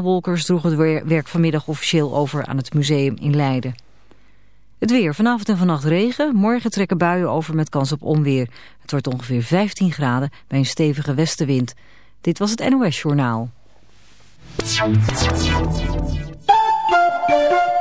Wolkers droeg het werk vanmiddag officieel over aan het museum in Leiden. Het weer. Vanavond en vannacht regen. Morgen trekken buien over met kans op onweer. Het wordt ongeveer 15 graden bij een stevige westenwind. Dit was het NOS Journaal.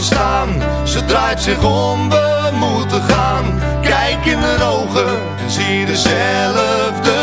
Staan. Ze draait zich om, we moeten gaan. Kijk in de ogen en zie dezelfde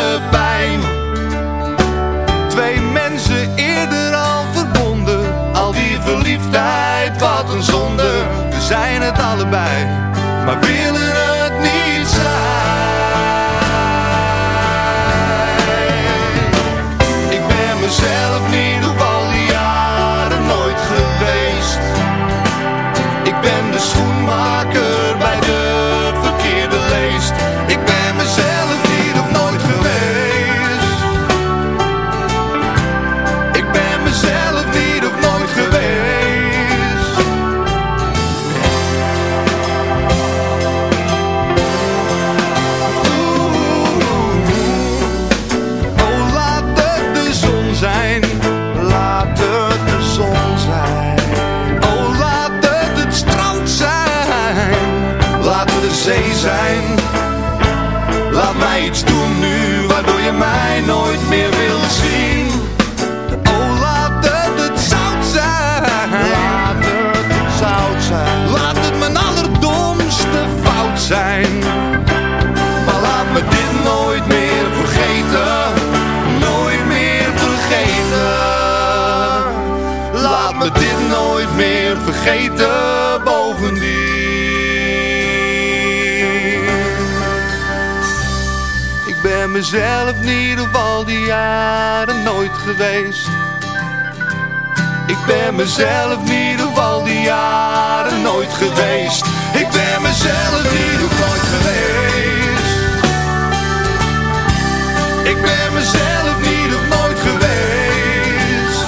vergeten. Bovendien. Ik ben mezelf niet op al die jaren nooit geweest. Ik ben mezelf niet op al die jaren nooit geweest. Ik ben mezelf niet op nooit geweest. Ik ben mezelf niet op nooit geweest.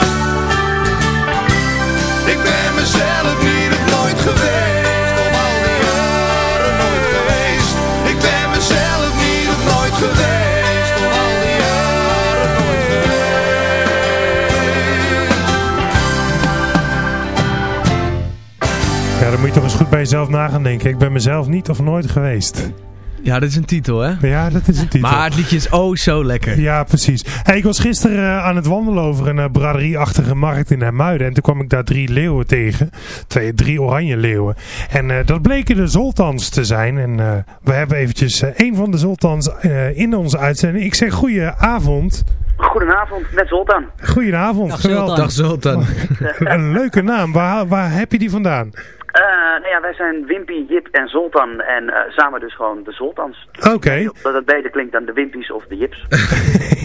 Ik ben mezelf niet op nooit geweest. Op al die jaren nooit geweest. Ik ben mezelf niet op nooit geweest. Op al die jaren Ja, dan moet je toch eens goed bij jezelf na gaan denken. Ik ben mezelf niet of nooit geweest. Ja, dat is een titel, hè? Ja, dat is een titel. Maar het liedje is oh zo lekker. Ja, precies. Hey, ik was gisteren eh, aan het wandelen over een uh, braderieachtige markt in Hermuiden. En toen kwam ik daar drie leeuwen tegen. Twee, drie oranje leeuwen. En eh, dat bleken de Zoltans te zijn. En eh, we hebben eventjes eh, een van de Zoltans eh, in onze uitzending. Ik zeg goeie avond. Goedenavond, met Zoltan. Goedenavond, Dag geweldig. Zoltan. Dag Zoltan. Een leuke naam. Waar, waar heb je die vandaan? Uh, nou ja, wij zijn Wimpy, Jip en Zoltan en uh, samen dus gewoon de Zoltans. Oké. Okay. Dat het beter klinkt dan de Wimpies of de Jips.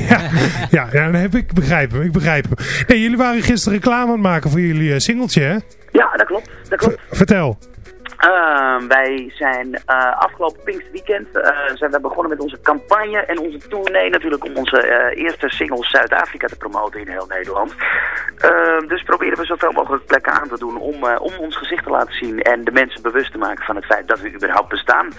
ja, ja, dan heb ik begrijp hem, ik begrijp hem. Nee, jullie waren gisteren reclame aan het maken voor jullie uh, singeltje, hè? Ja, dat klopt. Dat klopt. V vertel. Uh, wij zijn uh, afgelopen Pinksterweekend uh, zijn we begonnen met onze campagne en onze tournee natuurlijk om onze eerste single Zuid-Afrika te promoten in heel Nederland. Ehm, dus proberen we zoveel mogelijk plekken aan te doen om, om ons gezicht te laten zien en de mensen bewust te maken van het feit dat we überhaupt bestaan.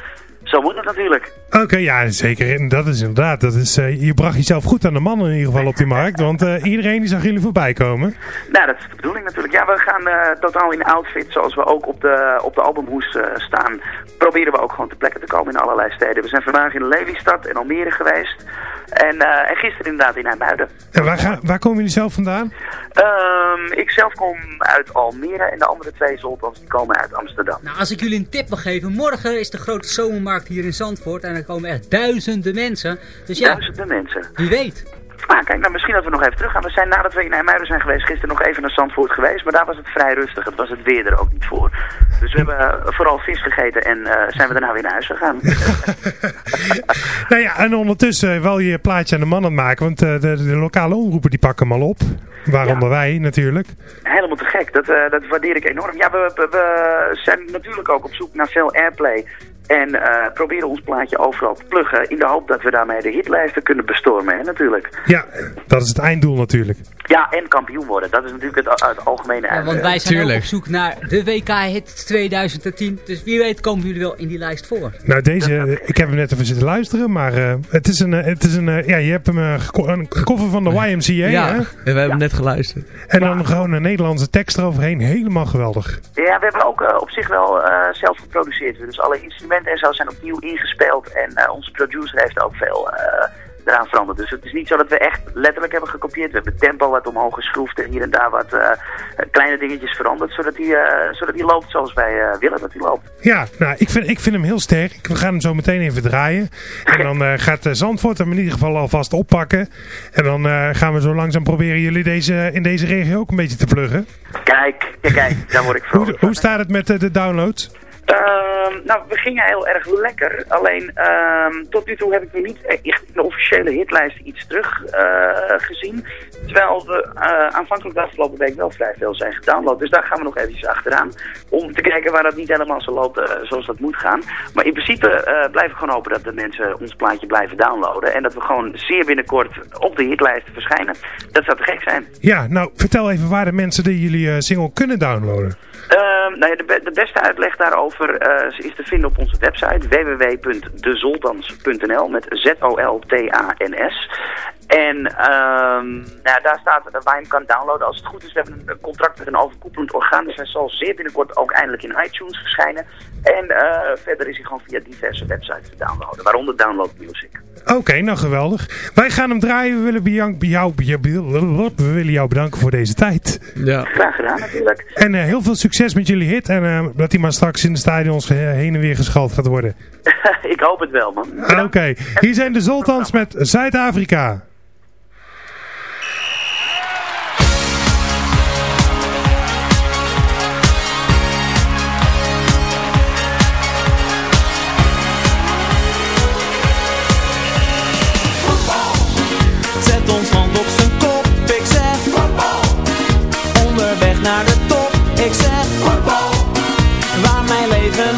Zo moet het natuurlijk. Oké, okay, ja, zeker. Dat is inderdaad. Dat is, uh, je bracht jezelf goed aan de man in ieder geval op die markt. Want uh, iedereen die zag jullie voorbij komen. Nou, dat is de bedoeling natuurlijk. Ja, we gaan uh, totaal in outfit zoals we ook op de, op de albumhoes staan. Proberen we ook gewoon te plekken te komen in allerlei steden. We zijn vandaag in Lelystad en Almere geweest. En, en gisteren inderdaad in IJmuiden. En waar, ga, waar komen jullie zelf vandaan? Um, ik zelf kom uit Almere en de andere twee Zoltans die komen uit Amsterdam. Nou, als ik jullie een tip mag geven. Morgen is de grote zomermarkt hier in Zandvoort. En er komen echt duizenden mensen. Dus ja, duizenden mensen. Wie weet. Ah, kijk, nou misschien dat we nog even terug gaan. We zijn nadat we in IJmuiden zijn geweest, gisteren nog even naar Zandvoort geweest. Maar daar was het vrij rustig. Het was het weer er ook niet voor. Dus we hebben uh, vooral vis gegeten en uh, zijn we daarna weer naar huis gegaan. nou ja, en ondertussen wel je plaatje aan de man aan het maken. Want uh, de, de, lokale omroepen die pakken hem al op. Waaronder ja. wij natuurlijk. Helemaal te gek. Dat, dat waardeer ik enorm. Ja, we, we, we zijn natuurlijk ook op zoek naar veel airplay. En uh, proberen ons plaatje overal te pluggen in de hoop dat we daarmee de hitlijsten kunnen bestormen, hè, natuurlijk. Ja, dat is het einddoel natuurlijk. Ja, en kampioen worden. Dat is natuurlijk het, het algemene ja, Want wij zijn ook op zoek naar de WK-hit 2010. Dus wie weet komen jullie wel in die lijst voor. Nou, deze, ik heb hem net even zitten luisteren, maar uh, het is een, het is een ja, je hebt hem uh, een koffer van de YMCA, Ja, hè? en we hebben ja. net geluisterd. En dan gewoon een Nederlandse tekst eroverheen, helemaal geweldig. Ja, we hebben ook op zich wel zelf geproduceerd. Dus alle instrumenten en zo zijn opnieuw ingespeeld. En uh, onze producer heeft ook veel uh, eraan veranderd. Dus het is niet zo dat we echt letterlijk hebben gekopieerd. We hebben het tempo wat omhoog geschroefd en hier en daar wat uh, kleine dingetjes veranderd. Zodat hij zodat die loopt zoals wij willen dat hij loopt. Ja, nou, ik vind, ik vind hem heel sterk. We gaan hem zo meteen even draaien. En dan gaat Zandvoort hem in ieder geval alvast oppakken. En dan gaan we zo langzaam proberen jullie deze, in deze regio ook een beetje te pluggen. Kijk, kijk, kijk daar word ik vrolijk hoe, hoe staat het met de, de downloads? Uh, nou, we gingen heel erg lekker. Alleen uh, tot nu toe heb ik nog niet echt in de officiële hitlijst iets terug uh, gezien. Terwijl we uh, aanvankelijk de afgelopen week wel vrij veel zijn gedownload. Dus daar gaan we nog eventjes achteraan. Om te kijken waar dat niet helemaal zo loopt uh, zoals dat moet gaan. Maar in principe uh, blijf ik gewoon hopen dat de mensen ons plaatje blijven downloaden. En dat we gewoon zeer binnenkort op de hitlijsten verschijnen. Dat zou te gek zijn. Ja, nou vertel even waar de mensen die jullie single kunnen downloaden. Uh, nou ja, de, be de, beste uitleg daarover is te vinden op onze website www.dezoltans.nl met Z-O-L-T-A-N-S. En um, nou, daar staat waar je hem kan downloaden. Als het goed is, we hebben een contract met een overkoepelend orgaan. Dus hij zal zeer binnenkort ook eindelijk in iTunes verschijnen. En uh, verder is hij gewoon via diverse websites te downloaden, waaronder Download Music. Oké, okay, nou geweldig. Wij gaan hem draaien. We willen, bij jou, bij jou, we willen jou bedanken voor deze tijd. Ja. Graag gedaan natuurlijk. En uh, heel veel succes met jullie hit. En uh, dat hij maar straks in de stadions heen en weer geschald gaat worden. Ik hoop het wel, man. Oké, okay. hier zijn de Zoltans met Zuid-Afrika. Ik zeg voetbal, waar mijn leven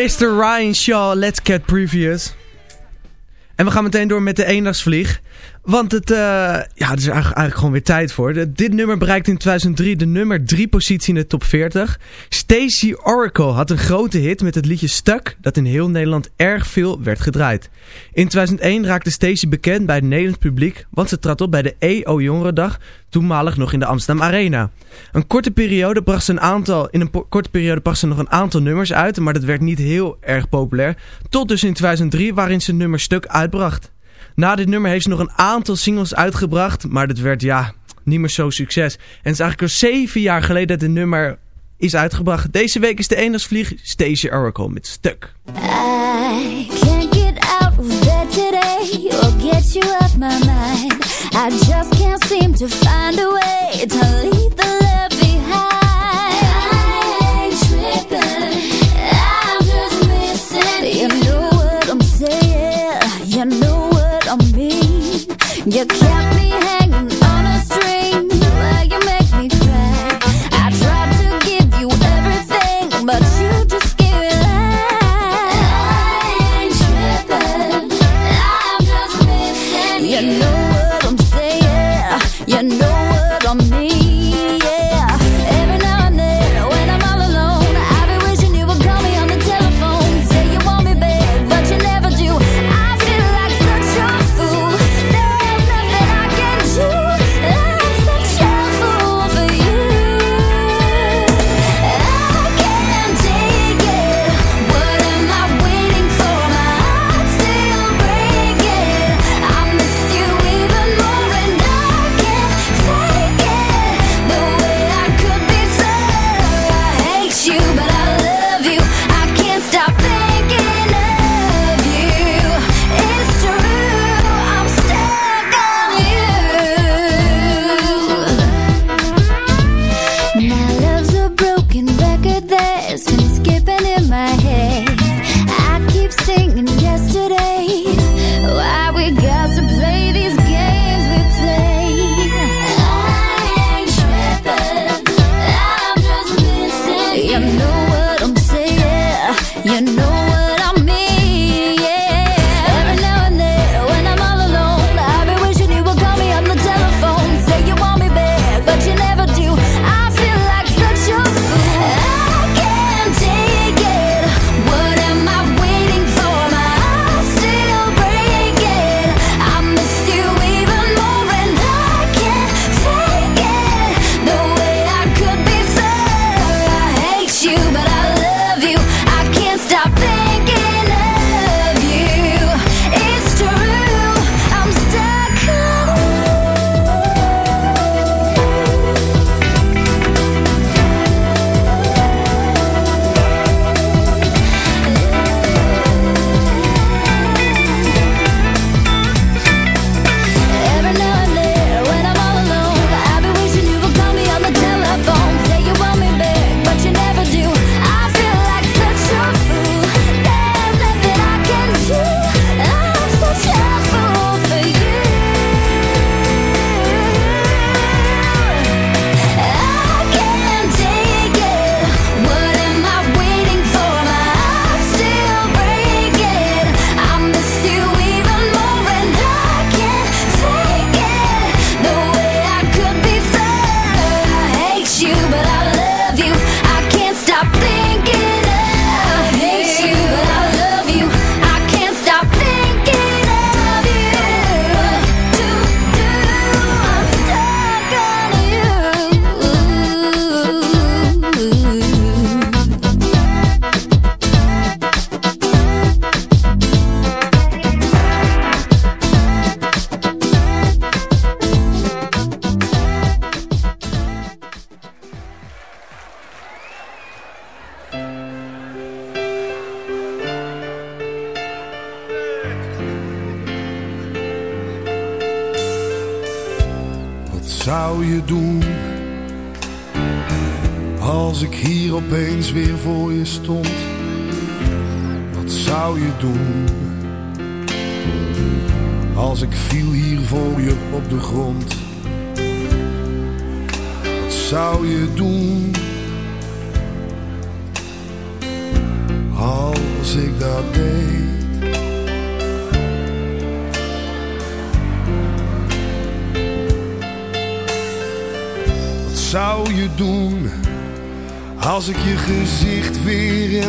Mr. Ryan Shaw, Let's Get Previous. En we gaan meteen door met de eendagsvlieg. Want het, eh, ja, het is eigenlijk gewoon weer tijd voor. Dit nummer bereikte in 2003 de nummer 3 positie in de top 40. Stacey Oracle had een grote hit met het liedje Stuck, dat in heel Nederland erg veel werd gedraaid. In 2001 raakte Stacey bekend bij het Nederlands publiek, want ze trad op bij de EO Jongerendag, toenmalig nog in de Amsterdam Arena. Een korte periode bracht ze een aantal, in een korte periode bracht ze nog een aantal nummers uit, maar dat werd niet heel erg populair. Tot dus in 2003, waarin ze nummer Stuk uitbracht. Na dit nummer heeft ze nog een aantal singles uitgebracht, maar dat werd ja, niet meer zo'n succes. En het is eigenlijk al zeven jaar geleden dat dit nummer is uitgebracht. Deze week is de eendagsvlieg Stage Oracle met Stuk. I can't get out of today get you my mind. I just can't seem to find a way the. You kept me.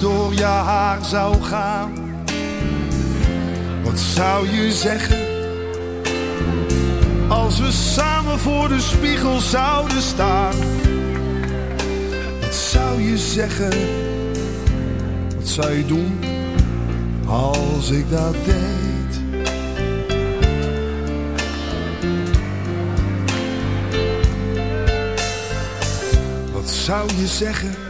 Door je haar zou gaan? Wat zou je zeggen als we samen voor de spiegel zouden staan? Wat zou je zeggen? Wat zou je doen als ik dat deed? Wat zou je zeggen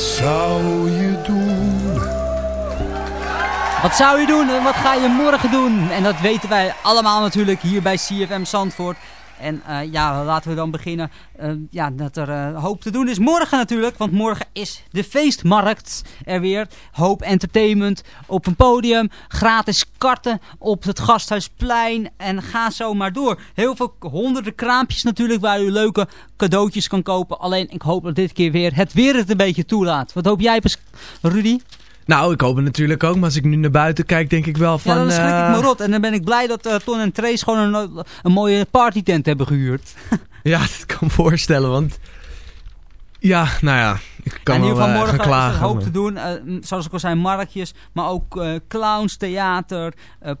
Zou je doen? Wat zou je doen en wat ga je morgen doen? En dat weten wij allemaal natuurlijk hier bij CFM Zandvoort. En eh, ja, laten we dan beginnen. Eh, ja, dat er eh, hoop te doen is morgen natuurlijk. Want morgen is de feestmarkt er weer. Hoop Entertainment op een podium. Gratis karten op het Gasthuisplein. En ga zo maar door. Heel veel honderden kraampjes natuurlijk waar u leuke cadeautjes kan kopen. Alleen ik hoop dat dit keer weer het weer het een beetje toelaat. Wat hoop jij, Rudy? Nou, ik hoop het natuurlijk ook. Maar als ik nu naar buiten kijk, denk ik wel van... ja, dan schrik ik eh, me rot. En dan ben ik blij dat eh, Ton en Trace gewoon een, een mooie partytent hebben gehuurd. Ja, dat kan me voorstellen, want... Ja, nou ja. Kan in ieder wel, geval eh, morgen gaan is er hoop maar- te doen. Eh, zoals ik al zei, marktjes, maar ook eh, clowns, theater,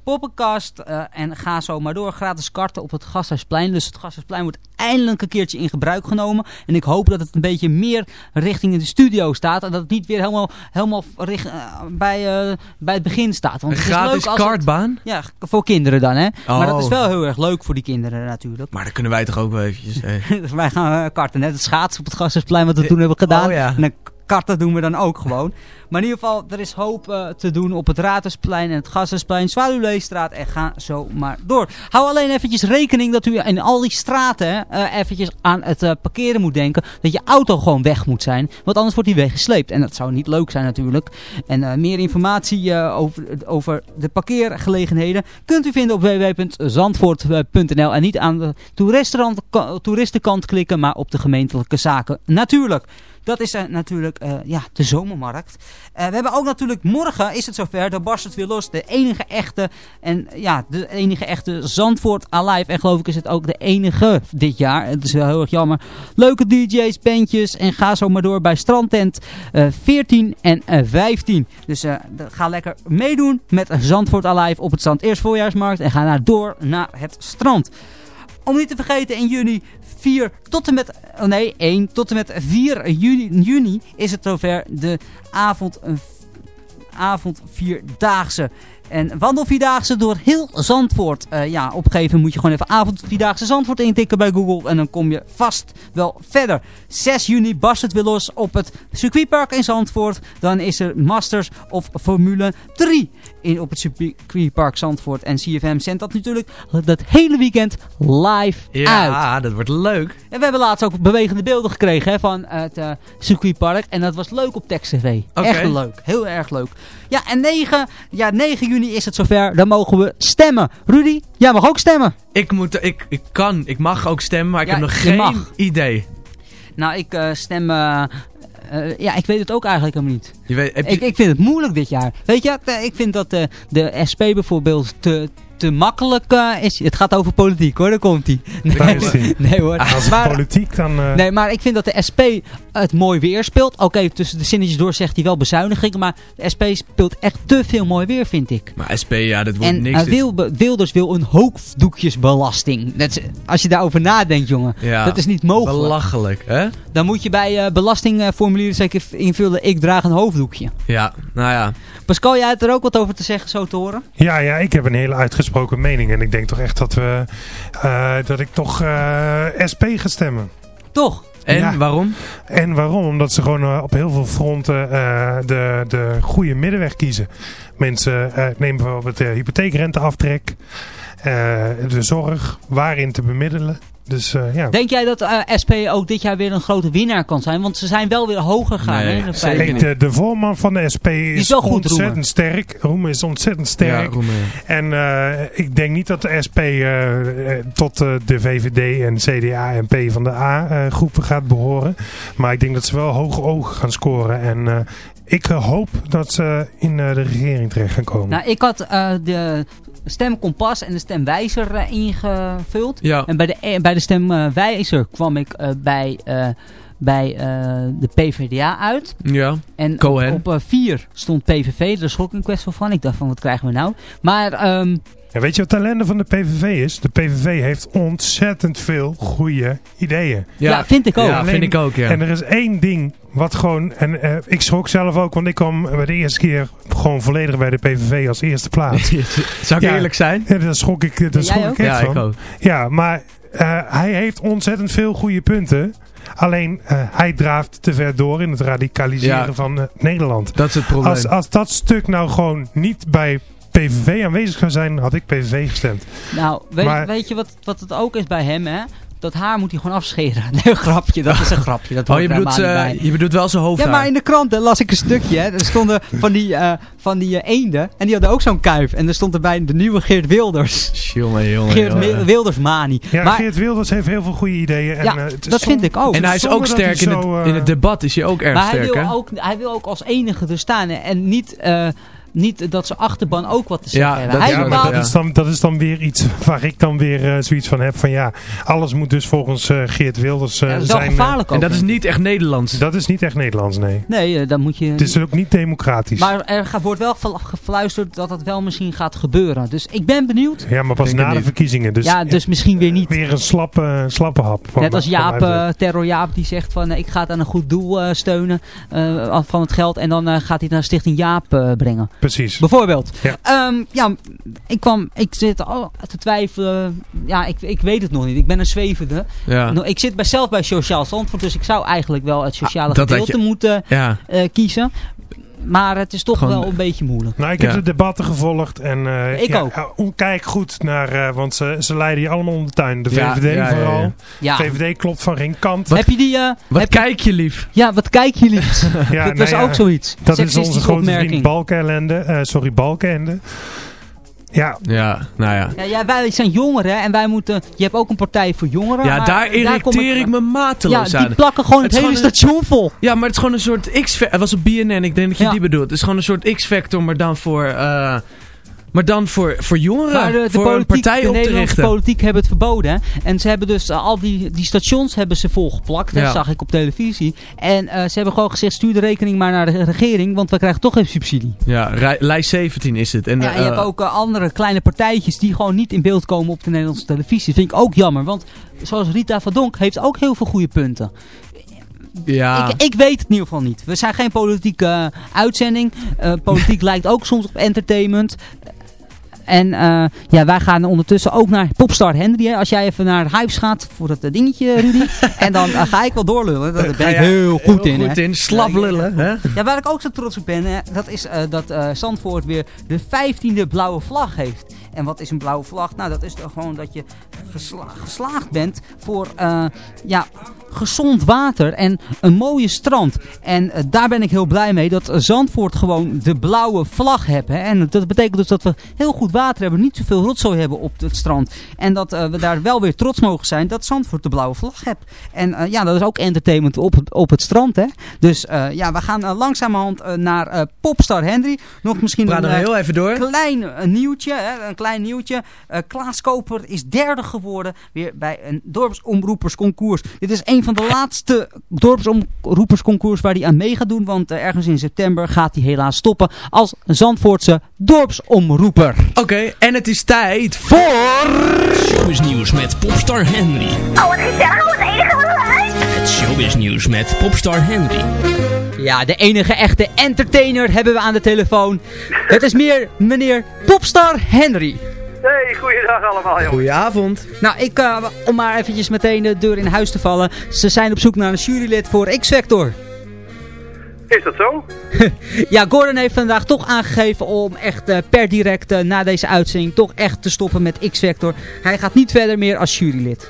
poppenkast en ga zo maar door. Gratis karten op het Gasthuisplein. Dus het Gasthuisplein wordt eindelijk een keertje in gebruik genomen. En ik hoop dat het een beetje meer richting de studio staat. En dat het niet weer helemaal, helemaal richt, bij, bij het begin staat. Want Een gratis het- kartbaan? ja, voor kinderen dan hè. Maar dat is Oh. wel heel erg leuk voor die kinderen natuurlijk. Maar dan kunnen wij toch ook wel eventjes... wij gaan karten. Net het schaatsen op het Gasthuisplein wat we toen hebben gedaan. Oh, ja. En dan karten doen we dan ook gewoon. Maar in ieder geval, er is hoop eh, te doen op het Ratersplein en het Gasthuisplein, Zwaluwleestraat en ga zo maar door. Hou alleen eventjes rekening dat u in al die straten eh, eventjes aan het eh, parkeren moet denken. Dat je auto gewoon weg moet zijn, want anders wordt die weggesleept. En dat zou niet leuk zijn natuurlijk. En meer informatie over, over de parkeergelegenheden kunt u vinden op www.zandvoort.nl. En niet aan de toeristenkant klikken, maar op de gemeentelijke zaken natuurlijk. Dat is eh, natuurlijk eh, ja, de zomermarkt. Eh, we hebben ook natuurlijk morgen is het zover. Dan barst het weer los. De enige echte en ja, de enige echte Zandvoort Alive. En geloof ik is het ook de enige dit jaar. Het is wel heel erg jammer. Leuke DJ's, bandjes en ga zo maar door bij Strandtent eh 14 en eh, 15. Dus ga lekker meedoen met Zandvoort Alive op het strand. Eerst voorjaarsmarkt en ga daar door naar het strand. Om niet te vergeten, in juni 4 tot en met, oh nee, 1 tot en met 4 juni, juni is het zover de avond, avond vierdaagse. En wandelvierdaagse door heel Zandvoort. Eh, ja, opgeven moet je gewoon even avond vierdaagse Zandvoort intikken bij Google. En dan kom je vast wel verder. 6 juni barst het weer los op het circuitpark in Zandvoort. Dan is er Masters of Formule 3 in, op het circuitpark Zandvoort. En CFM zendt dat natuurlijk dat hele weekend live Ja, uit. dat wordt leuk. En we hebben laatst ook bewegende beelden gekregen hè, van het eh, circuitpark. En dat was leuk op Text TV. Echt leuk. Heel erg leuk. Ja, en 9, ja, 9 juni is het zover. Dan mogen we stemmen. Rudy, jij mag ook stemmen. Ik, moet, ik, ik kan, ik mag ook stemmen, maar ik Ja, heb nog geen mag. idee. Nou, ik eh, stem... eh, eh, ja, ik weet het ook eigenlijk helemaal niet. Je weet, je- Ik, ik vind het moeilijk dit jaar. Weet je, ik vind dat de SP bijvoorbeeld te, te makkelijk eh, is. Het gaat over politiek hoor, daar komt hij. Ie. nee hoor. Als het Maar- politiek dan... eh, Nee, maar ik vind dat de SP het mooi weer speelt. Oké, tussen de zinnetjes door zegt hij wel bezuinigingen. Maar de SP speelt echt te veel mooi weer, vind ik. Maar SP, ja, dat wordt En niks. eh, dit. Wil, Wilders wil een hoofddoekjesbelasting. Dat is, als je daarover nadenkt, jongen. Ja, Dat is niet mogelijk. Belachelijk, hè? Dan moet je bij eh, belastingformulieren zeker invullen. Ik draag een hoofddoekje. Ja, nou ja. Pascal, jij hebt er ook wat over te zeggen, zo te horen? Ja, ja, ik heb een hele uitgesproken mening. En ik denk toch echt dat, we, eh, dat ik toch eh, SP ga stemmen. Toch? En Ja. waarom? En waarom? Omdat ze gewoon eh, op heel veel fronten eh, de, de goede middenweg kiezen. Mensen eh, nemen bijvoorbeeld de hypotheekrenteaftrek, eh, de zorg, waarin te bemiddelen. Dus eh, ja. Denk jij dat eh, SP ook dit jaar weer een grote winnaar kan zijn? Want ze zijn wel weer hoger gegaan. Nee, hè, de. Kijk, de, de voorman van de SP is, is wel goed, ontzettend Roemer. sterk. Roemer is ontzettend sterk. Ja. En eh, ik denk niet dat de SP tot eh, de VVD en CDA en P van de A eh, groepen gaat behoren. Maar ik denk dat ze wel hoge ogen gaan scoren. En eh, ik hoop dat ze in eh, de regering terecht gaan komen. Nou, ik had eh, de stemkompas en de stemwijzer eh, ingevuld. Ja. En bij de, eh, bij de stemwijzer kwam ik eh, bij, bij de PvdA uit. Ja. En Cohen. op 4 stond PVV. Daar schrok ik een kwestie van. Ik dacht van, wat krijgen we nou? Maar ehm, En weet je wat het ellende van de PVV is? De PVV heeft ontzettend veel goede ideeën. Ja, vind ik ook. Ja, Alleen- vind ik ook, ja. En er is één ding wat gewoon... En eh, ik schrok zelf ook, want ik kwam bij de eerste keer gewoon volledig bij de PVV als eerste plaats. Zou ik Ja. eerlijk zijn? Ja, daar schrok ik, daar schrok ik echt Ja, van. ik ook. Ja, maar eh, hij heeft ontzettend veel goede punten. Alleen eh, hij draaft te ver door in het radicaliseren Ja. van Nederland. Dat is het probleem. Als, als dat stuk nou gewoon niet bij PVV aanwezig zou zijn, had ik PVV gestemd. nou, weet, Maar- weet je wat, wat het ook is bij hem, hè? Dat haar moet hij gewoon afscheren. Nee, een grapje. Dat is een grapje. Dat Oh, je er bedoelt, helemaal eh, niet bij. je bedoelt wel zijn hoofd Ja, maar in de krant las ik een stukje. Hè. Er stonden van die, eh, van die eh, eenden. En die hadden ook zo'n kuif. En er stond erbij de nieuwe Geert Wilders. Jongen, jongen, Geert jongen. Wilders mani. Ja, maar Geert Wilders heeft heel veel goede ideeën. En, Ja, eh, dat vind ik ook. En hij is ook sterk in hij het, in het debat. Is hij ook erg maar hij sterk, wil hè? ook, hij wil ook als enige er staan. hè. En niet... eh, niet dat zijn achterban ook wat te Ja, zeggen hebben. dat- Hij Ja, bepaalt... dat, is dan, dat is dan weer iets waar ik dan weer eh, zoiets van heb van ja, alles moet dus volgens eh, Geert Wilders eh, Ja, dat is wel zijn. gevaarlijk ook. En dat is niet echt Nederlands. dat is niet echt Nederlands, nee. Nee, eh, dan moet je... Het is ook niet democratisch. Maar er gaat- wordt wel gefluisterd dat het wel misschien gaat gebeuren. Dus ik ben benieuwd. ja, maar pas na de niet. verkiezingen. Dus ja, dus misschien weer niet. weer een slappe, slappe hap. van- Net als Jaap, eh, Terror Jaap, die zegt van eh, ik ga het aan een goed doel eh, steunen eh, van het geld. En dan eh, gaat hij het naar Stichting Jaap eh, brengen. Precies. Bijvoorbeeld. Ja. Ehm, ja, ik kwam, ik zit al te twijfelen. Ja, ik, ik weet het nog niet. Ik ben een zwevende. Ja. Nou, Ik zit bij zelf bij Sociaal Zandvoort, dus ik zou eigenlijk wel het sociale Ah, gedeelte je- moeten Ja. eh, kiezen. Maar het is toch Gewoon- wel een beetje moeilijk. Nou, ik heb Ja. de debatten gevolgd en eh, Ik ja, ook. eh, kijk goed naar, eh, want ze, ze leiden je allemaal om de tuin. De Ja, VVD ja, ja, vooral. ja. Ja. VVD klopt van geen kant. Heb je die... eh, Wat heb- kijk je lief? ja, wat kijk je liefst? Ja, dat nou was ja, ook zoiets. Dat is onze grote opmerking. vriend Balkenende. eh sorry, Balkenende. Ja, Ja, nou ja. Ja, ja, wij zijn jongeren en wij moeten... Je hebt ook een partij voor jongeren. Ja, maar daar irriteer ik me Ja, mateloos aan. die plakken gewoon het, hele een- station vol. Ja, maar het is gewoon een soort X-Factor. Het was op BNN, ik denk dat je Ja. die bedoelt. Het is gewoon een soort X-Factor, maar dan voor... eh, maar dan voor, voor jongeren. Maar de, de voor een politiek, partij de op te politiek hebben het verboden. Hè? En ze hebben dus eh, al die, die stations hebben ze volgeplakt. Dat zag ik op televisie. En eh, ze hebben gewoon gezegd, stuur de rekening maar naar de regering. Want we krijgen toch geen subsidie. Ja, lijst 17 is het. En, Ja, en je eh, hebt ook andere kleine partijtjes die gewoon niet in beeld komen op de Nederlandse televisie. vind ik ook jammer. Want zoals Rita van Donk heeft ook heel veel goede punten. ja. Ik, ik weet het in ieder geval niet. We zijn geen politieke uitzending. Politiek lijkt ook soms op entertainment. En eh, ja, wij gaan ondertussen ook naar Popstar Henry. Hè. Als jij even naar Hives gaat voor dat eh, dingetje, Rudy. en dan eh, ga ik wel doorlullen. Daar ben ik heel goed heel in. goed hè. in. Slap lullen, hè? Ja, waar ik ook zo trots op ben, hè, dat is dat Zandvoort weer de 15e blauwe vlag heeft. En wat is een blauwe vlag? Nou, dat is gewoon dat je gesla- geslaagd bent voor eh, ja, gezond water en een mooie strand. En eh, daar ben ik heel blij mee dat Zandvoort gewoon de blauwe vlag heeft. Hè. En dat betekent dus dat we heel goed water hebben, niet zoveel rotzooi hebben op het strand. En dat eh, we daar wel weer trots mogen zijn dat Zandvoort de blauwe vlag heeft. En ja, dat is ook entertainment op het, op het strand. Hè. Dus ja, we gaan langzamerhand naar Popstar Henry. Nog misschien een heel even door. klein nieuwtje. Hè, een klein nieuwtje. Eh, Klaas Koper is derde geworden weer bij een dorpsomroepersconcours. Dit is een van de laatste dorpsomroepersconcours waar hij aan mee gaat doen. Want eh, ergens in september gaat hij helaas stoppen als Zandvoortse dorpsomroeper. Oké, en het is tijd voor... Showbiznieuws met Popstar Henry. Oh, wat gezellig, wat enige. Het showbiznieuws met Popstar Henry. Ja, de enige echte entertainer hebben we aan de telefoon. Het is meer meneer Popstar Henry. Hey, goeiedag allemaal jongens. Goedenavond. Nou, ik, eh, om maar eventjes meteen de deur in huis te vallen. Ze zijn op zoek naar een jurylid voor X-Factor. Is dat zo? Ja, Gordon heeft vandaag toch aangegeven om echt eh, per direct eh, na deze uitzending toch echt te stoppen met X-Factor. Hij gaat niet verder meer als jurylid.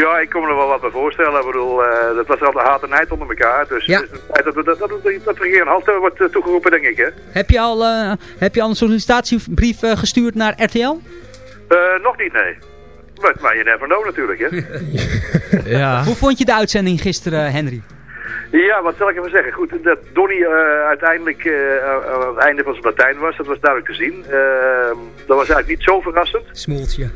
Ja, ik kom er wel wat bij voorstellen. Ik bedoel, eh, dat was altijd haat en nijd onder elkaar. Dus Ja. het is dat, dat, dat, dat, dat er hier een halt wordt eh, toegeroepen, denk ik. Hè? Heb je al, eh, heb je al een sollicitatiebrief gestuurd naar RTL? Eh, nog niet, nee. Maar, maar je never know natuurlijk, hè? Ja. Hoe vond je de uitzending gisteren, Henry? ja, wat zal ik even zeggen? Goed, dat Donny eh, uiteindelijk eh, aan het einde van zijn Latijn was, dat was duidelijk te zien. Eh, dat was eigenlijk niet zo verrassend. Smoeltje.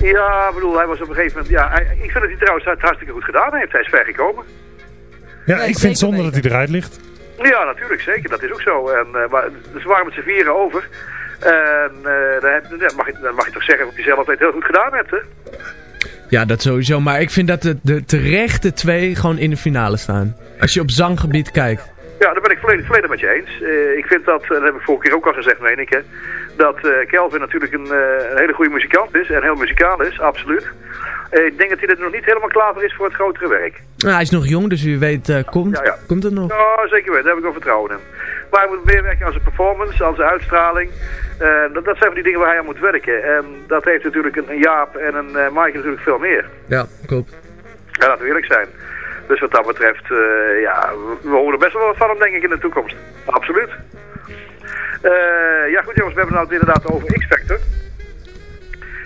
Ja, ik bedoel, hij was op een gegeven moment... Ja, hij- ik vind dat hij trouwens het hartstikke goed gedaan heeft. Hij is ver gekomen. ja Nee, ik vind zonder weten. dat hij eruit ligt. Ja, natuurlijk, zeker. Dat is ook zo. En, eh, maar, dus we waren met z'n vieren over. En eh, dan, heb, mag je, dan mag je toch zeggen dat je zelf het heel goed gedaan hebt, hè? Ja, dat sowieso. Maar ik vind dat de, de terechte twee gewoon in de finale staan. Als je op zanggebied kijkt. Ja, daar ben ik volledig, volledig met je eens. Eh, ik vind dat, en dat heb ik vorige keer ook al gezegd, meen ik, hè, dat eh, Kelvin natuurlijk een, eh, een hele goede muzikant is en heel muzikaal is, absoluut. Eh, ik denk dat hij er nog niet helemaal klaar voor is voor het grotere werk. Nou, hij is nog jong, dus wie weet komt, Ja, ja. komt het nog. Ja, zeker weten, daar heb ik wel vertrouwen in. Maar hij moet meer werken aan zijn performance, aan zijn uitstraling. Dat, dat zijn van die dingen waar hij aan moet werken. En dat heeft natuurlijk een, een Jaap en een eh Mike natuurlijk veel meer. Ja, klopt. Ja, laten we eerlijk zijn. Dus wat dat betreft, ja, we, we horen best wel wat van hem denk ik in de toekomst. Absoluut. Eh, ja goed jongens, we hebben het nou inderdaad over X-Factor.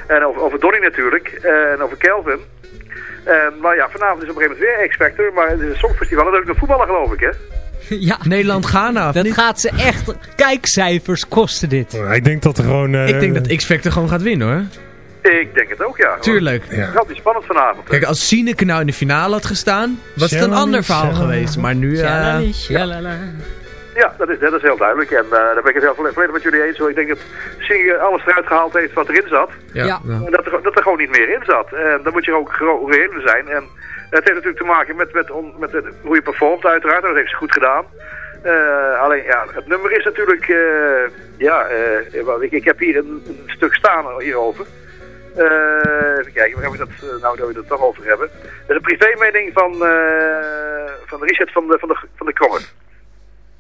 En over, over Donny natuurlijk. En over Kelvin. En, maar ja, vanavond is op een gegeven moment weer X-Factor. Maar het is een songfestival, dat is ook een voetballer geloof ik hè? Ja. Nederland-Ghana. Dat niet? gaat ze echt kijkcijfers kosten dit. Ik denk dat er gewoon... eh, Ik denk dat X-Factor gewoon gaat winnen hoor. Ik denk het ook, ja. Tuurlijk. Het gaat niet spannend vanavond. Kijk, als Sineke nou in de finale had gestaan, was het een ander verhaal geweest. Maar nu... eh, Ja, dat is, dat is heel duidelijk. En eh, daar ben ik het heel volle- volledig met jullie eens. hoor. Ik denk dat Singer alles eruit gehaald heeft wat erin zat. Ja. Ja. En dat, er, dat er gewoon niet meer in zat. En dan moet je ook reëel zijn. En het heeft natuurlijk te maken met, met, on- met, het- hoe je performt uiteraard. En dat heeft ze goed gedaan. Eh, alleen, ja, het nummer is natuurlijk... eh, ja, eh, ik, ik heb hier een, een stuk staan hierover. Eh, even kijken, waar heb ik dat nou dat we het toch over hebben? Dat is een privémening van, eh van Richard van de, van de, van de Krommert.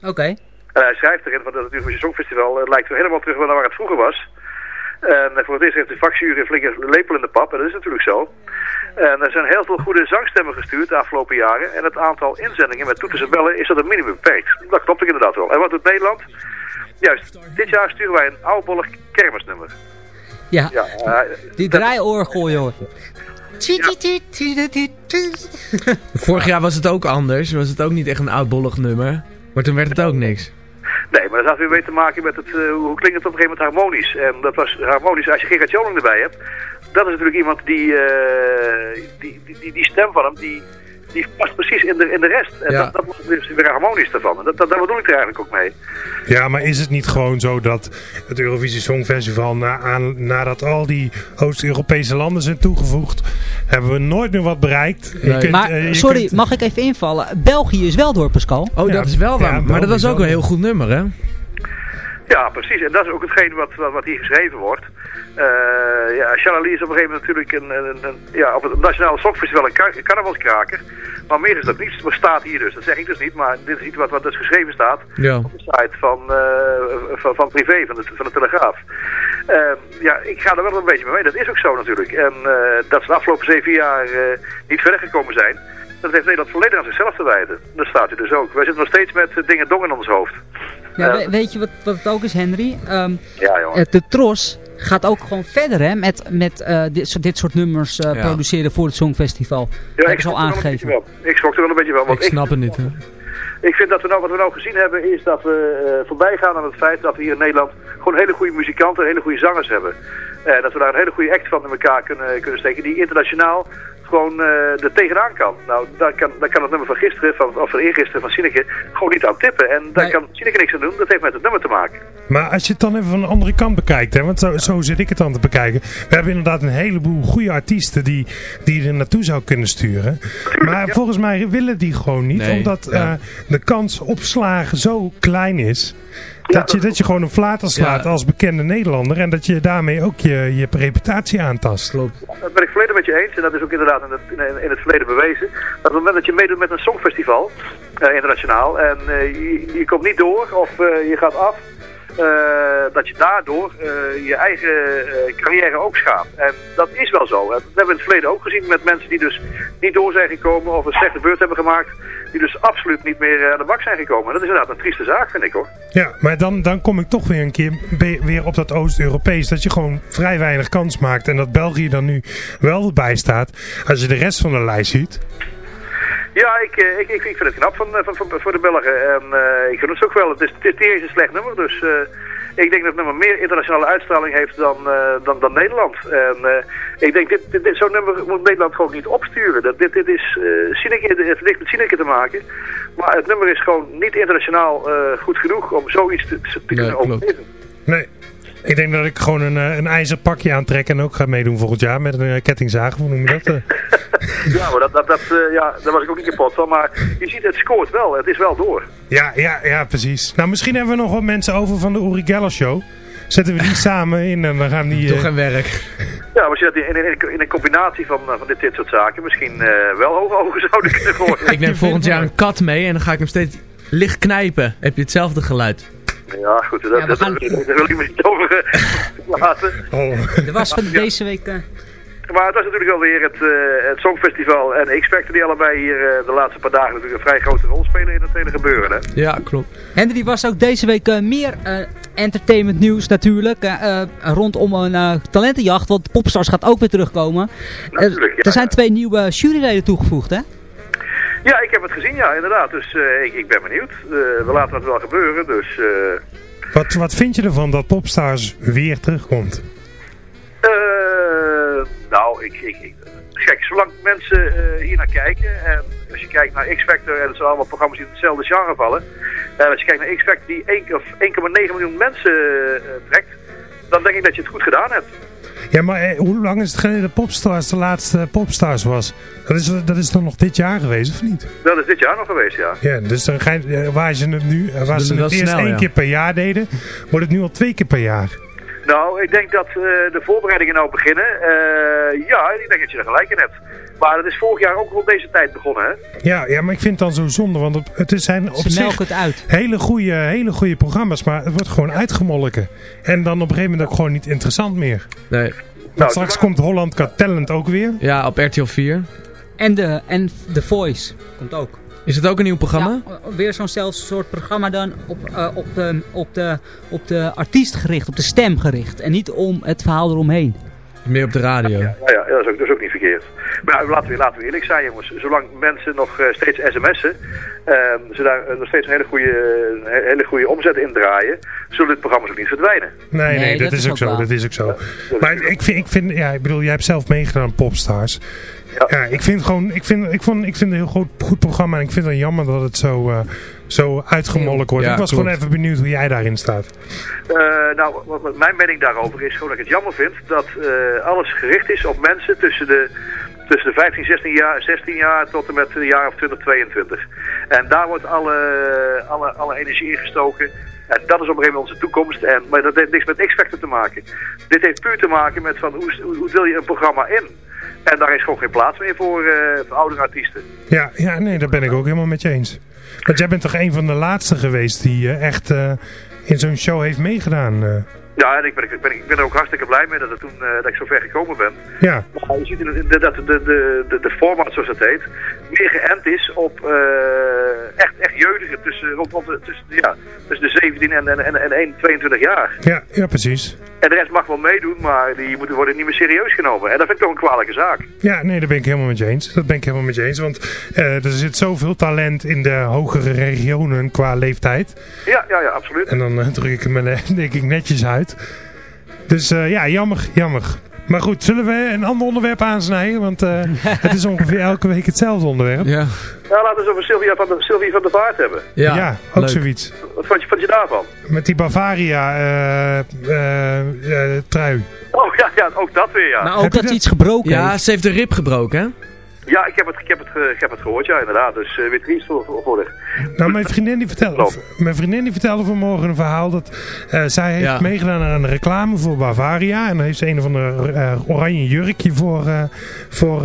Oké. En hij schrijft erin van het Eurovisie Songfestival. Het lijkt weer helemaal terug naar waar het vroeger was. En eh, voor het eerst heeft de vakjury een flinke lepel in de pap. En dat is natuurlijk zo. En er zijn heel veel goede zangstemmen gestuurd de afgelopen jaren. En het aantal inzendingen met toeters en bellen is dat een minimum beperkt. Dat klopt ook inderdaad wel. En wat doet Nederland? Juist, dit jaar sturen wij een oudbollig kermisnummer. Ja, Ja, eh, die draaiorgel joh. Vorig jaar was het ook anders. Was het ook niet echt een oudbollig nummer. Maar toen werd het ook niks. Nee, maar dat had weer mee te maken met het, eh, hoe klinkt het op een gegeven moment harmonisch. En dat was harmonisch, als je Gerard Joling erbij hebt, dat is natuurlijk iemand die, eh, die, die, die, die stem van hem, die, die past precies in de, in de rest. En Ja. dat, dat wordt weer, weer harmonisch daarvan. En dat, dat, daar bedoel ik er eigenlijk ook mee. Ja, maar is het niet gewoon zo dat het Eurovisie Songfestival, na, aan, nadat al die Oost-Europese landen zijn toegevoegd, hebben we nooit meer wat bereikt? Je kunt, maar, eh, je sorry, kunt- mag ik even invallen? België is wel door, Pascal. Oh, dat is wel waar. maar dat was ook een heel goed nummer, hè? Ja, precies. En dat is ook hetgeen wat, wat, wat hier geschreven wordt. Eh ja, Shalali is op een gegeven moment natuurlijk een, een, een- ja, op het Nationale Songfestival een kar- carnavalskraker. Maar meer is dat niet. Het staat hier dus. Dat zeg ik dus niet. Maar dit is iets wat, wat dus geschreven staat Ja. op de site van, eh, van, van Privé, van de, van de Telegraaf. Eh, ja, ik ga er wel een beetje mee mee. Dat is ook zo natuurlijk. En eh, dat ze de afgelopen zeven jaar eh, niet verder gekomen zijn. Dat heeft Nederland volledig aan zichzelf te wijten. Dat staat u dus ook. Wij zitten nog steeds met dingen dong in ons hoofd. Ja, Eh, we- weet je wat, wat het ook is, Henry? Ehm, Ja, jongen. de Tros gaat ook gewoon verder hè, met, met eh, dit, soort, dit soort nummers eh, Ja. produceren voor het Songfestival. Ja, ik ze al schrok wel een aangegeven. beetje wel. Ik schrok er wel een beetje wel. Want Ik snap het niet, hè? Ik vind dat we nou, wat we nou gezien hebben is dat we eh, voorbij gaan aan het feit dat we hier in Nederland gewoon hele goede muzikanten en hele goede zangers hebben. En dat we daar een hele goede act van in elkaar kunnen, kunnen steken die internationaal gewoon eh er tegenaan kan. Nou, daar kan, daar kan het nummer van gisteren, van, of van eergisteren van Sineke, gewoon niet aan tippen. En daar kan Sineke niks aan doen, dat heeft met het nummer te maken. Maar als je het dan even van de andere kant bekijkt, hè, want zo, zo zit ik het dan te bekijken. We hebben inderdaad een heleboel goede artiesten die, die er naartoe zou kunnen sturen. Maar volgens mij willen die gewoon niet, Nee, omdat ja. eh, de kans op slagen zo klein is. Dat je, dat je gewoon een flater slaat Ja. als bekende Nederlander en dat je daarmee ook je, je reputatie aantast. Klopt. Dat ben ik volledig met je eens. En dat is ook inderdaad in het, in, in het verleden bewezen. Dat op het moment dat je meedoet met een songfestival, eh, internationaal, en eh, je, je komt niet door of eh, je gaat af, dat je daardoor eh, je eigen eh, carrière ook schaadt. En dat is wel zo. En Dat hebben we in het verleden ook gezien met mensen die dus niet door zijn gekomen of een slechte beurt hebben gemaakt. Die dus absoluut niet meer eh, aan de bak zijn gekomen. En dat is inderdaad een trieste zaak, vind ik hoor. Ja, maar dan, dan kom ik toch weer een keer weer op dat Oost-Europees. Dat je gewoon vrij weinig kans maakt. En dat België dan nu wel erbij staat. Als je de rest van de lijst ziet. Ja, ik, eh, ik, ik, ik vind het knap van, eh, van, van- voor de Belgen. En eh, ik vind het ook wel. Het is, het is niet eens een slecht nummer. Dus eh, ik denk dat het nummer meer internationale uitstraling heeft dan, eh, dan, dan Nederland. En eh, ik denk, dit, dit, dit- zo'n nummer moet Nederland gewoon niet opsturen. Dat, dit, dit is uh, Sineke, het heeft niks met Sineke te maken. Maar het nummer is gewoon niet internationaal eh, goed genoeg om zoiets te, te kunnen overleven. Nee. Ik denk dat ik gewoon een, eh, een ijzer pakje aantrek en ook ga meedoen volgend jaar met een eh, kettingzaag. Hoe noem je dat? eh? Ja, maar dat, dat, dat, eh, ja, daar was ik ook niet kapot van. Maar je ziet, het scoort wel. Het is wel door. Ja, ja, ja, precies. Nou, misschien hebben we nog wat mensen over van de Uri Geller Show. Zetten we die samen in en dan gaan die... Toch geen werk. Ja, misschien dat in, in, in een combinatie van, van dit, dit soort zaken misschien eh, wel hoge ogen zouden kunnen worden. Ik neem volgend jaar een kat mee en dan ga ik hem steeds licht knijpen. Heb je hetzelfde geluid? Ja, goed, dat, Ja, we dat, gaan- daar wil ik me niet over eh, laten. Er was van deze week... eh, Maar het was natuurlijk wel weer het, eh, het Songfestival en X-Factor die allebei hier eh, de laatste paar dagen natuurlijk een vrij grote rol spelen in het hele gebeuren. Hè? Ja, klopt. Henry was ook deze week eh, meer eh, entertainment nieuws natuurlijk. rondom een eh, talentenjacht, want Popstars gaat ook weer terugkomen. Natuurlijk, ja, er zijn twee nieuwe juryleden toegevoegd, hè? Ja, ik heb het gezien, ja, inderdaad. Dus eh, ik, ik ben benieuwd. Eh, we laten het wel gebeuren, dus... eh, Wat, wat vind je ervan dat Popstars weer terugkomt? nou, ik, ik, ik- Kijk, zolang mensen hier naar kijken... En als je kijkt naar X-Factor... En het zijn allemaal programma's die in hetzelfde genre vallen... En als je kijkt naar X-Factor die 1 of 1,9 miljoen mensen trekt... Dan denk ik dat je het goed gedaan hebt. Ja, maar eh, hoe lang is het geleden dat Popstars de laatste Popstars was? Dat is, dat is toch nog dit jaar geweest, of niet? Dat is dit jaar nog geweest, ja. Ja, dus dan ga je, eh, waar ze het nu, eh, waar ze het eerst snel, één ja. keer per jaar deden, wordt het nu al twee keer per jaar. Nou, ik denk dat eh, de voorbereidingen nou beginnen. Eh, ja, ik denk dat je er gelijk in hebt. Maar het is vorig jaar ook rond deze tijd begonnen, hè? Ja, ja, maar ik vind het dan zo zonde, want het, zijn op Ze zich het uit. hele goede, hele goede programma's, maar het wordt gewoon uitgemolken. En dan op een gegeven moment ook gewoon niet interessant meer. Nee. Want straks komt Holland Got Talent ook weer. Ja, op RTL 4. En de, en The Voice komt ook. Is het ook een nieuw programma? Ja, weer zo'nzelfde soort programma dan op, eh, op, de, op, de, op de artiest gericht, op de stem gericht. En niet om het verhaal eromheen. Meer op de radio. Ja, ja dat, is ook, dat is ook niet verkeerd. Maar ja, laten, we, laten we eerlijk zijn, jongens. Zolang mensen nog eh, steeds sms'en, ehm, ze daar nog steeds een hele goede, een hele goede omzet in draaien, zullen dit programma's ook niet verdwijnen. Nee, nee, dat, is ook zo. Dat is ook zo. Maar ik vind, ik vind, ja, ik bedoel, jij hebt zelf meegedaan aan Popstars. Ja, ik vind gewoon, ik vind, ik vond, ik vind het een heel goed, goed programma en ik vind het jammer dat het zo, eh, zo uitgemolken wordt. Ja, ik was klopt. gewoon even benieuwd hoe jij daarin staat. Eh, nou, wat, mijn mening daarover is gewoon dat ik het jammer vind dat eh, alles gericht is op mensen tussen de, tussen de 15, 16 jaar, 16 jaar tot en met een jaar of 20, 22. En daar wordt alle, alle, alle energie in gestoken. En dat is op een gegeven moment onze toekomst. En, maar dat heeft niks met X-Factor te maken. Dit heeft puur te maken met van hoe, hoe, hoe deel je een programma in. En daar is gewoon geen plaats meer voor, eh voor oudere artiesten. Ja, ja, nee, daar ben ik ook helemaal met je eens. Want jij bent toch een van de laatste geweest die eh, echt eh, in zo'n show heeft meegedaan. Ja, en ik ben, ik, ben, ik ben er ook hartstikke blij mee dat, het toen, eh, dat ik zo ver gekomen ben. Ja. Maar je ziet dat de, de, de, de, format, zoals dat heet, meer geënt is op eh, echt, echt jeugdigen tussen, rond, tussen, ja, tussen de 17 en, en, en, en 1, 22 jaar. Ja, ja, precies. En de rest mag wel meedoen, maar die moeten worden niet meer serieus genomen. En dat vind ik toch een kwalijke zaak. Ja, nee, daar ben ik helemaal met je eens. Dat ben ik helemaal met je eens. Want eh, er zit zoveel talent in de hogere regionen qua leeftijd. Ja, ja, ja, absoluut. En dan eh, druk ik hem er, denk ik netjes uit. Dus eh, ja, jammer, jammer. Maar goed, zullen we een ander onderwerp aansnijden? Want eh, het is ongeveer elke week hetzelfde onderwerp. Ja, Nou, laten we het over Sylvia van de, Sylvia van de Vaart hebben. ja, ook leuk. zoiets. Wat vond je, vond je daarvan? Met die Bavaria eh, eh, eh, trui. Oh ja, ja, ook dat weer, ja. Maar ook Heb je dat dat? iets gebroken Ja, heeft. ze heeft de rib gebroken, hè? Ja, ik heb het, ik heb het, ik heb het gehoord, ja, inderdaad. Dus eh weer triest voor. Nou, mijn vriendin die vertelde, mijn vriendin die vertelde vanmorgen een verhaal dat eh, zij heeft Ja. meegedaan aan een reclame voor Bavaria. En daar heeft ze een of ander eh, oranje jurkje voor, eh, voor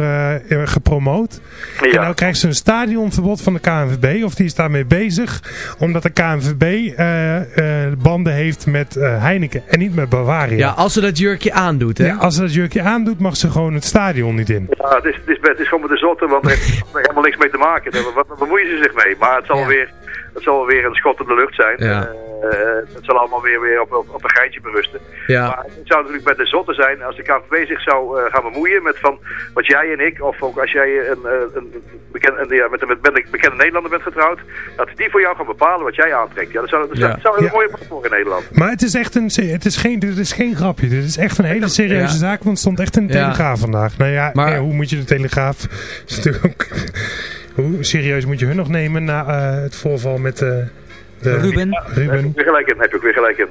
gepromoot. En nou krijgt ze een stadionverbod van de KNVB, of die is daarmee bezig, omdat de KNVB eh, eh, banden heeft met eh, Heineken en niet met Bavaria. Ja, als ze dat jurkje aandoet, hè? Ja, als ze dat jurkje aandoet, mag ze gewoon het stadion niet in. Ja, het is, het, is, het is gewoon de zotte, want er heeft helemaal niks mee te maken. Daar wat, wat bemoeien ze zich mee? Maar het zal, Ja. weer, het zal weer een schot op de lucht zijn. Ja. Eh, het zal allemaal weer, weer op, op, op een geintje berusten. Ja. Maar het zou natuurlijk met de zotte zijn als de KNVB zich zou eh, gaan bemoeien met van wat jij en ik, of ook als jij een, eh, een, bekend, een, ja, met een met een bekende Nederlander bent getrouwd, dat die voor jou gaan bepalen wat jij aantrekt. Ja, dat zou, dat zou, Ja. dat zou een Ja. mooie plek voor in Nederland. Maar het is echt een, het is geen, dit is geen grapje. Dit is echt een hele serieuze Ja. zaak, want het stond echt in de Ja. Telegraaf vandaag. Nou ja, Maar- hoe moet je de Telegraaf... hoe serieus moet je hun nog nemen na eh, het voorval met eh. Ruben. Daar heb ik weer gelijk in, heb ik weer gelijk in.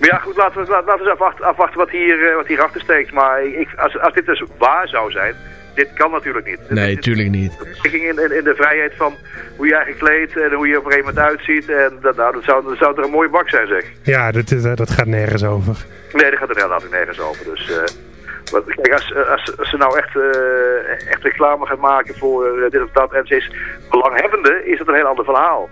Maar ja, goed, laten we, laten we eens afwachten, afwachten wat, hier, eh, wat hierachter steekt. Maar ik, als, als dit dus waar zou zijn, dit kan natuurlijk niet. Nee, dit- tuurlijk niet. Ik ging in, in, in de vrijheid van hoe jij gekleed en hoe je op een gegeven moment uitziet. En dat, nou, dat, zou, dat zou er een mooie bak zijn, zeg. Ja, dat, is, eh, dat gaat nergens over. Nee, daar gaat er inderdaad nergens over. Dus, eh, wat, kijk, als, als, als ze nou echt, eh, echt reclame gaat maken voor dit of dat en ze is belanghebbende, is dat een heel ander verhaal.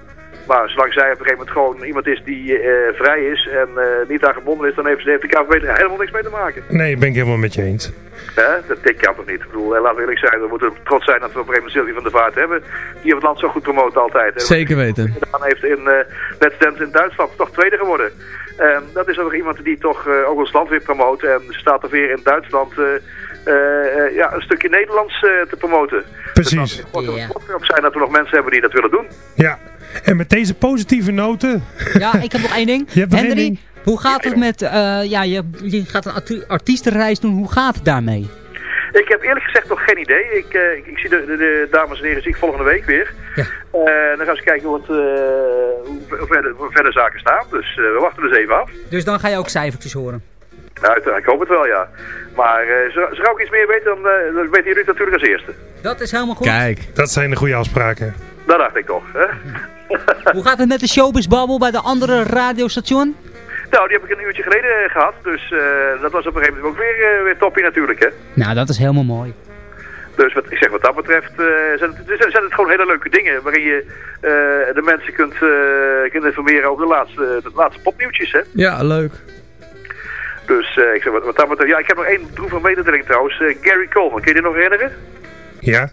Maar zolang zij op een gegeven moment gewoon iemand is die eh, vrij is en eh, niet aan gebonden is, dan heeft, heeft de KVB er helemaal niks mee te maken. Nee, ben ik helemaal met je eens. Hè? Dat, dit kan toch niet? Ik bedoel, eh, laten we eerlijk zijn, we moeten trots zijn dat we op een gegeven moment Sylvie van der Vaart hebben. Die het land zo goed promoot altijd. Zeker weten. gedaan heeft in uh, in Duitsland. Toch tweede geworden. En dat is ook iemand die toch uh, ook ons land weer promoot. En ze staat er weer in Duitsland uh, eh, eh, ja, een stukje Nederlands te promoten. Precies. Dus dat het wordt erop zijn dat er nog mensen hebben die dat willen doen. Ja. En met deze positieve noten... Ja, ik heb nog één ding. Je Henry, ding? hoe gaat het met... eh, ja, je, je gaat een arti- artiestenreis doen. Hoe gaat het daarmee? Ik heb eerlijk gezegd nog geen idee. Ik, eh, ik, ik zie de, de, de dames en heren zie ik volgende week weer. Ja. Eh, dan gaan ze kijken hoe, het, eh, hoe, ver- hoe verder, hoe verder zaken staan. Dus eh, we wachten dus even af. Dus dan ga je ook cijfertjes horen. Nou, uiteraard, ik hoop het wel, ja. Maar eh zo, zo gauw ik iets meer weet, dan, eh, dan weten jullie het natuurlijk als eerste. Dat is helemaal goed. Kijk. Dat zijn de goede afspraken. Dat dacht ik toch. Hè? Hoe gaat het met de Showbiz Bubble bij de andere radiostation? Nou, die heb ik een uurtje geleden eh, gehad. Dus eh, dat was op een gegeven moment ook weer, eh, weer toppie natuurlijk, hè. Nou, dat is helemaal mooi. Dus wat, ik zeg, wat dat betreft eh, zijn, het, zijn, zijn het gewoon hele leuke dingen waarin je eh, de mensen kunt, eh, kunt informeren over de laatste, de laatste popnieuwtjes. Hè? Ja, leuk. Dus eh, ik zeg, wat, wat dat betreft, ja, ik heb nog één droevige mededeling trouwens. Eh, Gary Coleman, kun je die nog herinneren? Ja.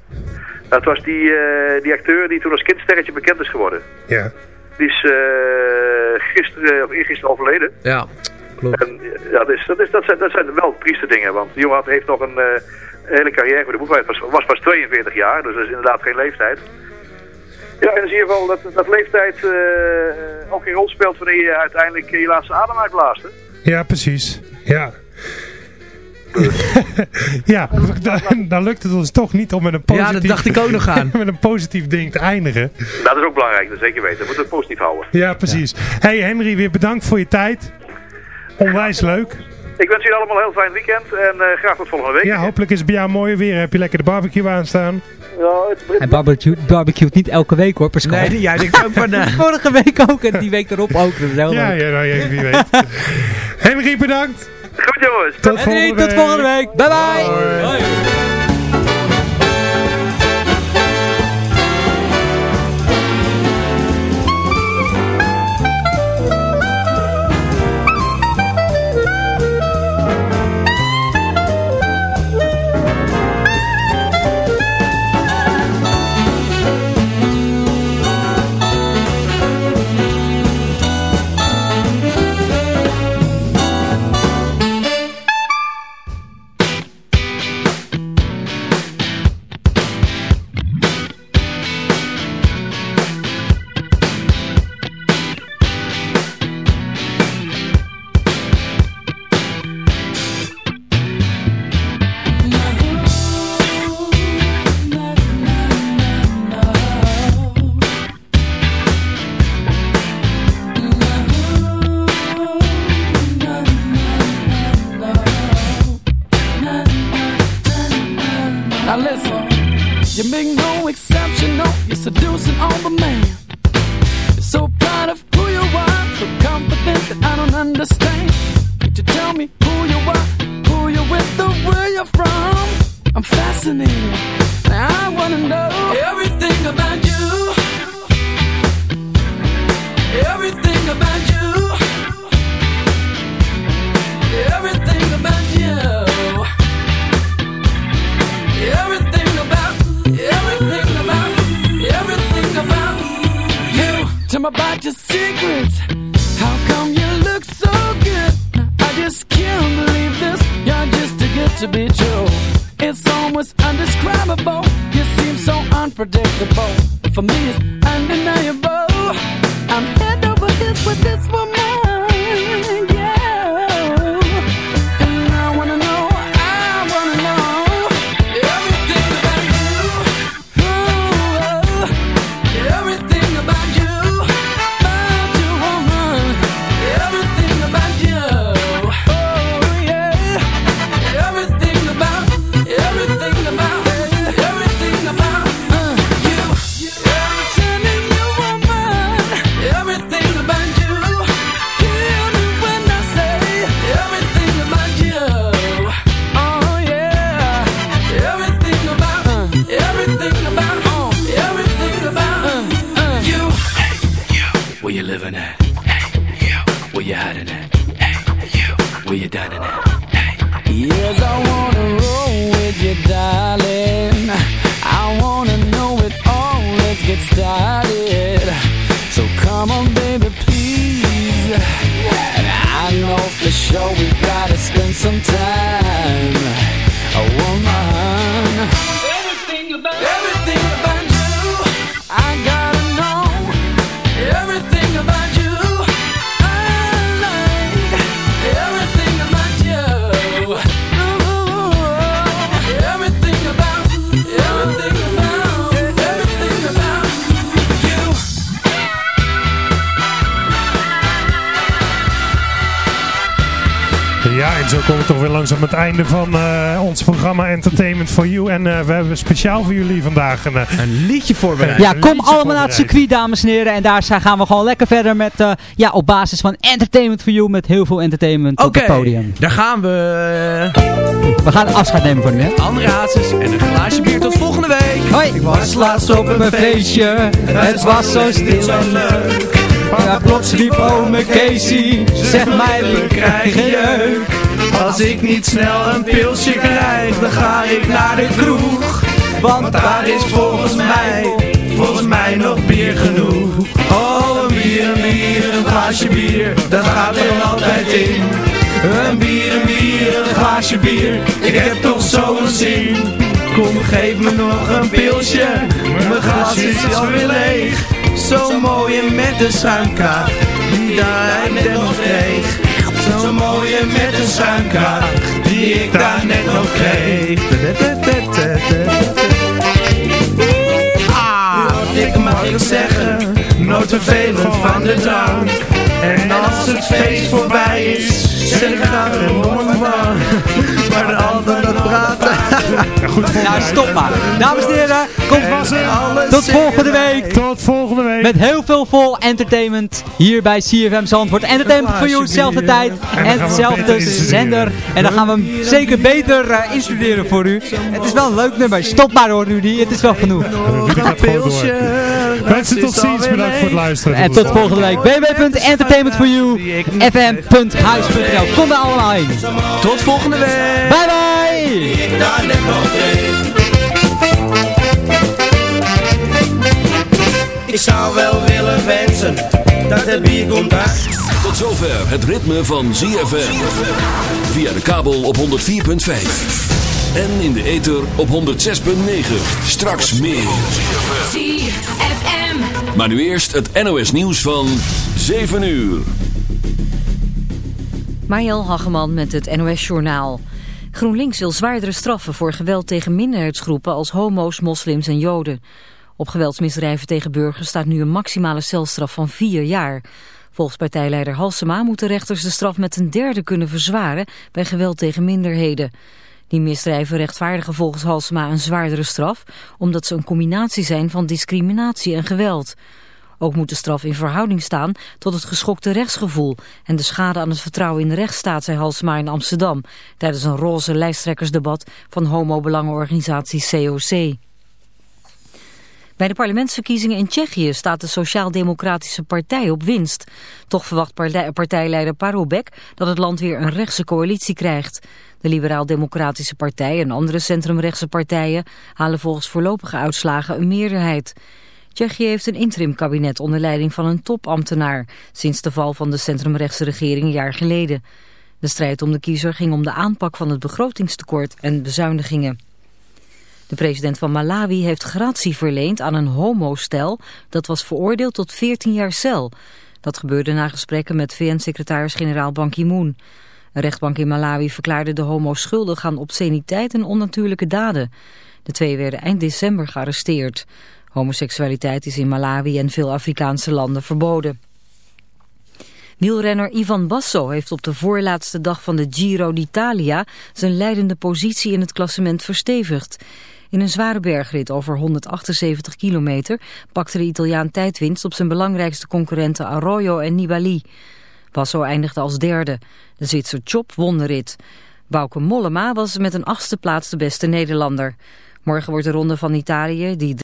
Dat was die, eh, die acteur die toen als kindsterretje bekend is geworden. Ja. Die is eh, gisteren, of eergisteren overleden. Ja, klopt. En, ja, dat, is, dat, is, dat, zijn, dat zijn wel trieste dingen, want die jongen had- heeft nog een eh, hele carrière voor de boek. Hij was, was pas 42 jaar, dus dat is inderdaad geen leeftijd. Ja, en dan zie je wel dat, dat leeftijd eh, ook een rol speelt wanneer je uiteindelijk je laatste adem uitblaast. hè. Ja, precies. Ja. ja, dan, dan lukt het ons toch niet om met een Ja, positief... dat dacht ik ook nog aan. met een positief ding te eindigen. Dat is ook belangrijk, dat zeker weten. We moeten het positief houden. Ja, precies. Hey Henry, weer bedankt voor je tijd. Onwijs leuk. Ik wens jullie allemaal een heel fijn weekend en eh, graag tot volgende week. Ja, hopelijk is het bij jou mooi weer. Heb je lekker de barbecue aanstaan? Ja, het, Hij barbecue, barbecuet niet elke week hoor, Pascal. Nee, jij denkt ook van... Vorige week ook en die week erop ook. Dat is heel Ja, leuk. ja, nou, ja, wie weet. Henry, bedankt. Goed jongens. Tot Henry, volgende tot volgende week. Bye bye. Now einde van eh, ons programma Entertainment for You. En eh, we hebben speciaal voor jullie vandaag een, eh, een liedje voorbereid. Ja, kom allemaal naar het circuit, dames en heren. En daar zijn- gaan we gewoon lekker verder met, eh, ja, op basis van Entertainment for You. Met heel veel entertainment op het podium. daar gaan we. We gaan afscheid nemen van u, hè? Andere hazes en een glaasje bier tot volgende week. Hoi. Ik was laatst op een feestje. Het was zo stil en leuk. Ja, plots riep ome Casey, zeg mij, we krijgen jeuk. Als ik niet snel een pilsje krijg, dan ga ik naar de kroeg. Want daar is volgens mij, volgens mij nog bier genoeg. Oh, een bier, een bier, een glaasje bier, dat gaat er altijd in. Een bier, een bier, een glaasje bier, ik heb toch zo'n zin. Kom, geef me nog een pilsje, mijn glas is alweer leeg. Zo mooi en met de schuimkraag, die daar net nog kreeg. Zo mooi en met de schuimkraag, die ik daar net nog kreeg. Ah, ik mag ik zeggen, nooit vervelend van de drank. En als het feest voorbij is, zeg ik graag een Maar de dat praten. Nou, stop maar. Dames en heren, komt vast Tot volgende week. Tot volgende week. Met heel veel vol entertainment hier bij CFM Zandvoort. Entertainment voor jou, dezelfde tijd En dezelfde zender. En dan gaan we hem zeker beter eh, instuderen voor u. Het is wel een leuk nummer. Stop maar hoor, Rudy. Het is wel genoeg. Rudy gaat gewoon door. Mensen, tot ziens. Bedankt voor het luisteren. En tot volgende week. www.entertainmentforyou.fm.huis.nl Kom er allemaal heen. Tot volgende week. Bye bye. Ik zou wel willen wensen dat het bier komt uit. Tot zover het ritme van ZFM. Via de kabel op 104.5. En in de ether op 106.9. Straks meer. ZFM. Maar nu eerst het NOS nieuws van 7 uur. Mariel Hageman met het NOS Journaal. GroenLinks wil zwaardere straffen voor geweld tegen minderheidsgroepen als homo's, moslims en joden. Op geweldsmisdrijven tegen burgers staat nu een maximale celstraf van vier jaar. Volgens partijleider Halsema moeten rechters de straf met een derde kunnen verzwaren bij geweld tegen minderheden. Die misdrijven rechtvaardigen volgens Halsema een zwaardere straf, omdat ze een combinatie zijn van discriminatie en geweld. Ook moet de straf in verhouding staan tot het geschokte rechtsgevoel en de schade aan het vertrouwen in de rechtsstaat, zei Halsema in Amsterdam tijdens een roze lijsttrekkersdebat van homo-belangenorganisatie COC. Bij de parlementsverkiezingen in Tsjechië staat de Sociaal-Democratische Partij op winst. Toch verwacht partij- partijleider Parobek dat het land weer een rechtse coalitie krijgt. De Liberaal-Democratische Partij en andere centrumrechtse partijen halen volgens voorlopige uitslagen een meerderheid. Tsjechië heeft een interimkabinet onder leiding van een topambtenaar... sinds de val van de centrumrechtse regering een jaar geleden. De strijd om de kiezer ging om de aanpak van het begrotingstekort en bezuinigingen. De president van Malawi heeft gratie verleend aan een homostel... dat was veroordeeld tot 14 jaar cel. Dat gebeurde na gesprekken met VN-secretaris-generaal Ban Ki-moon. Een rechtbank in Malawi verklaarde de homo's schuldig aan obsceniteit en onnatuurlijke daden. De twee werden eind december gearresteerd. Homoseksualiteit is in Malawi en veel Afrikaanse landen verboden. Wielrenner Ivan Basso heeft op de voorlaatste dag van de Giro d'Italia zijn leidende positie in het klassement verstevigd. In een zware bergrit over 178 kilometer pakte de Italiaan tijdwinst op zijn belangrijkste concurrenten Arroyo en Nibali. Basso eindigde als derde. De Zwitser Chop won de rit. Bauke Mollema was met een achtste plaats de beste Nederlander. Morgen wordt de ronde van Italië, die